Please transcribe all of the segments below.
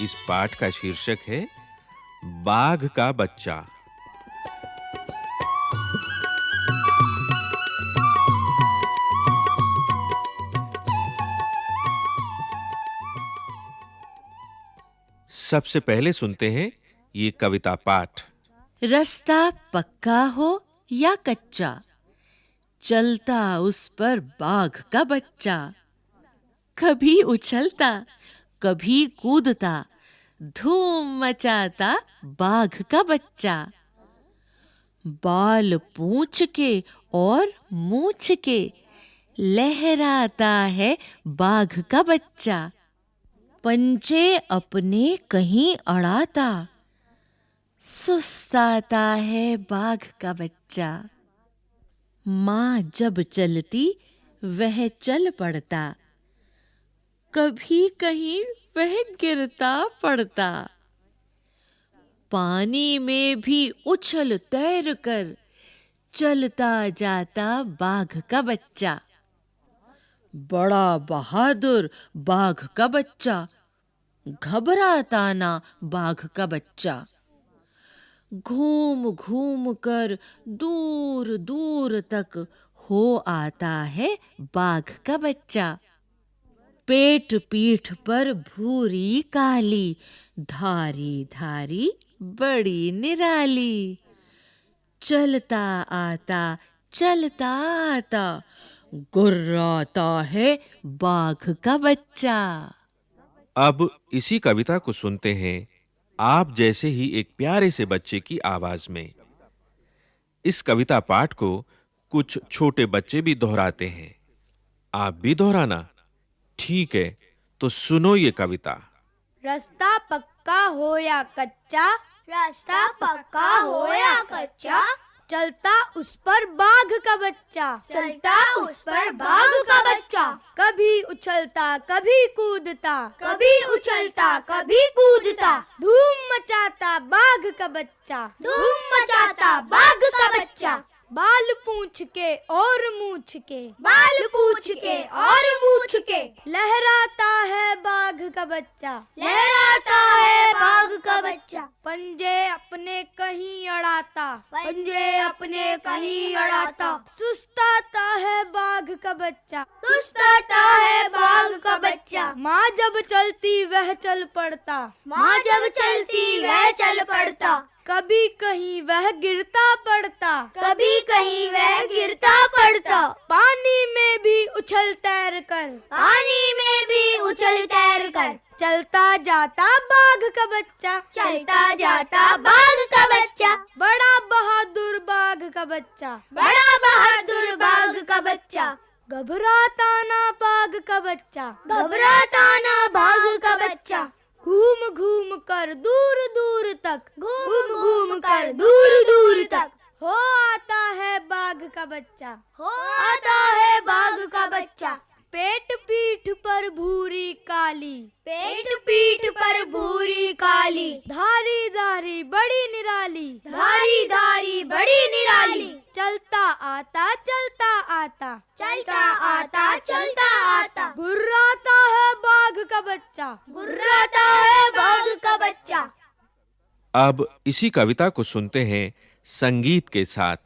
इस पाठ का शीर्षक है, बाघ का बच्चा। सबसे पहले सुनते हैं ये कविता पाठ। रास्ता पक्का हो या कच्चा? चलता उस पर बाघ का बच्चा। कभी उछलता, कभी कूदता धूम मचाता बाघ का बच्चा। बाल पूंछ के और मूछ के लहराता है बाघ का बच्चा। पंचे अपने कहीं अड़ाता, सुस्ताता है बाघ का बच्चा। माँ जब चलती, वह चल पड़ता। कभी कहीं वह गिरता पड़ता। पानी में भी उछल तैर कर चलता जाता बाघ का बच्चा। बड़ा बहादुर बाघ का बच्चा, घबराता ना बाघ का बच्चा। घूम घूम कर दूर दूर तक हो आता है बाघ का बच्चा। पेट पीठ पर भूरी काली धारी धारी बड़ी निराली। चलता आता चलता आता, गुर्राता है बाघ का बच्चा। अब इसी कविता को सुनते हैं, आप जैसे ही एक प्यारे से बच्चे की आवाज़ में। इस कविता पाठ को कुछ छोटे बच्चे भी दोहराते हैं। आप भी दोहराना। ठीक है तो सुनो ये कविता। रास्ता पक्का हो या कच्चा? रास्ता पक्का हो या कच्चा? चलता उस पर बाघ का बच्चा। चलता उस पर बाघ का बच्चा। कभी उछलता कभी कूदता। कभी उछलता कभी कूदता। धूम मचाता बाघ का बच्चा। धूम मचाता बाघ का बच्चा। बाल पूछ के और मूछ के बाल पूछ के और मूछ के लहराता है बाघ का बच्चा। लहराता है बाघ का बच्चा। पंजे अपने कहीं अड़ाता। पंजे अपने कहीं अड़ाता। सुस्ताता है बाघ का बच्चा। सुस्ताता है बाघ का बच्चा। माँ जब चलती वह चल पड़ता। माँ जब चलती वह चल पड़ता। कभी कहीं वह गिरता पड़ता। कभी कहीं वह गिरता पड़ता। पानी में भी उछल तैर कर। पानी में भी उछल तैर कर। चलता जाता बाघ का बच्चा। चलता जाता बाघ का बच्चा। बड़ा बहादुर बाघ का बच्चा। बड़ा बहादुर बाघ का बच्चा। घबराता ना बाघ का बच्चा। घबराता ना बाघ का बच्चा। घूम घूम कर दूर दूर तक। घूम घूम कर दूर दूर तक। हो आता है बाघ का बच्चा। हो आता है बाघ का बच्चा। पेट पीठ पर भूरी काली। पेट पीठ पर भूरी काली। धारी धारी बड़ी निराली। धारी धारी बड़ी निराली। चलता आता चलता आता चलता आता चलता आता गुर्राता है बाघ का बच्चा। गुर्राता है बाघ का बच्चा। अब इसी कविता को सुनते हैं संगीत के साथ।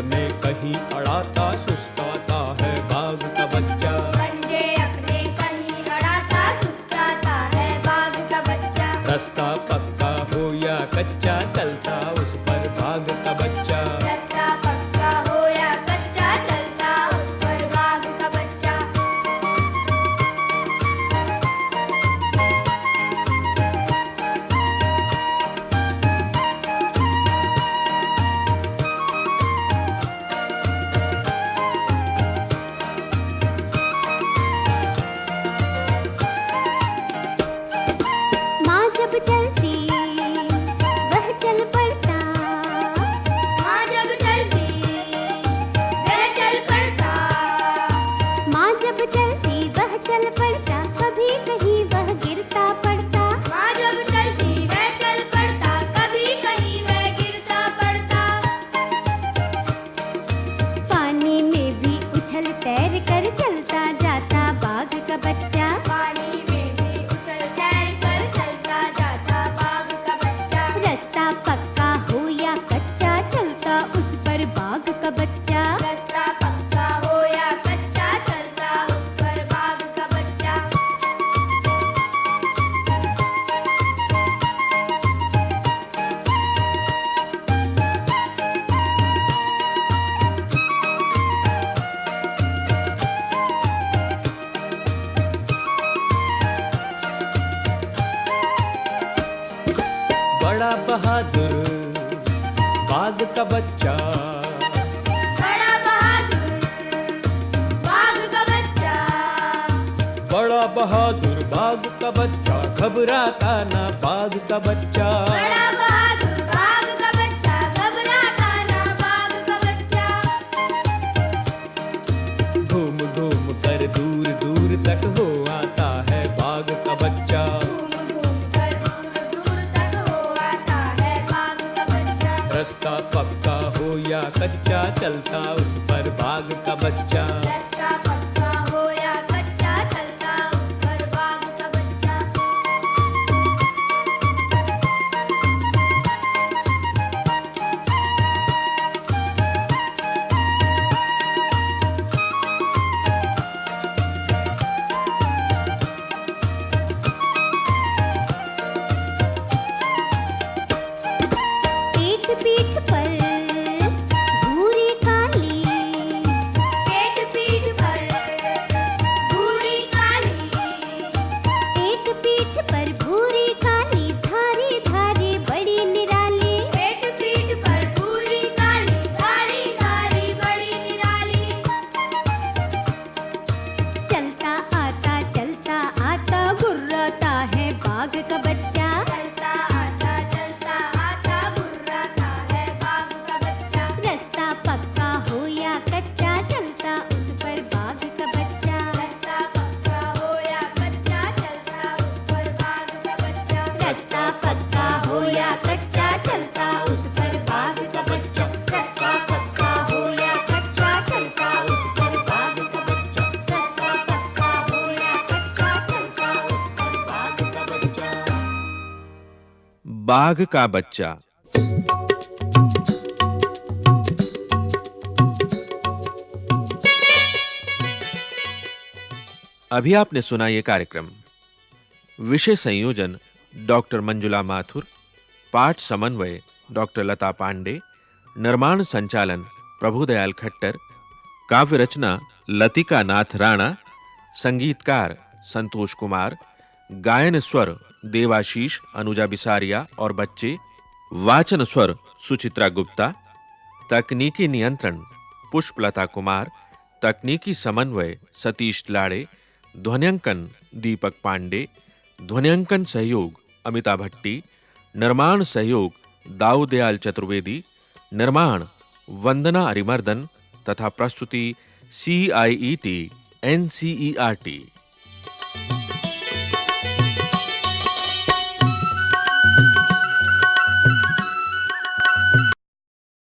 अपने कहीं अड़ाता सुस्ताता बाघ का बच्चा। रास्ता पक्का हो या कच्चा चलता उस बाघ का बच्चा। बड़ा बहादुर बाघ का बच्चा। बहादुर बाघ का बच्चा घबराता ना बाघ का बच्चा। बड़ा बहादुर बाघ का बच्चा घबराता ना बाघ का बच्चा। घूम घूम कर दूर दूर तक हो आता है बाघ का बच्चा। घूम घूम कर दूर दूर तक हो आता है बाघ का बच्चा। रास्ता पक्का हो या कच्चा चलता उस पर बाघ का बच्चा। बाघ का बच्चा बाघ का बच्चा। अभी आपने सुना यह कार्यक्रम। विषय संयोजन, डॉक्टर मंजुला माथुर, पाठ समन्वय, डॉक्टर लता पांडे, निर्माण संचालन, प्रभुदयाल खट्टर, काव्य रचना, लतिका नाथ राणा, संगीतकार संतोष कुमार, गायन स्वर देवाशीष, अनुजा बिसारिया और बच्चे, वाचन स्वर सुचित्रा गुप्ता, तकनीकी नियंत्रण पुष्पलता कुमार, तकनीकी समन्वय सतीश लाड़े, ध्वन्यांकन दीपक पांडे, ध्वन्यांकन सहयोग अमिता भट्टी, निर्माण सहयोग दाऊदयाल चतुर्वेदी, निर्माण वंदना अरिमर्दन तथा प्रस्तुति C I E T N C E R T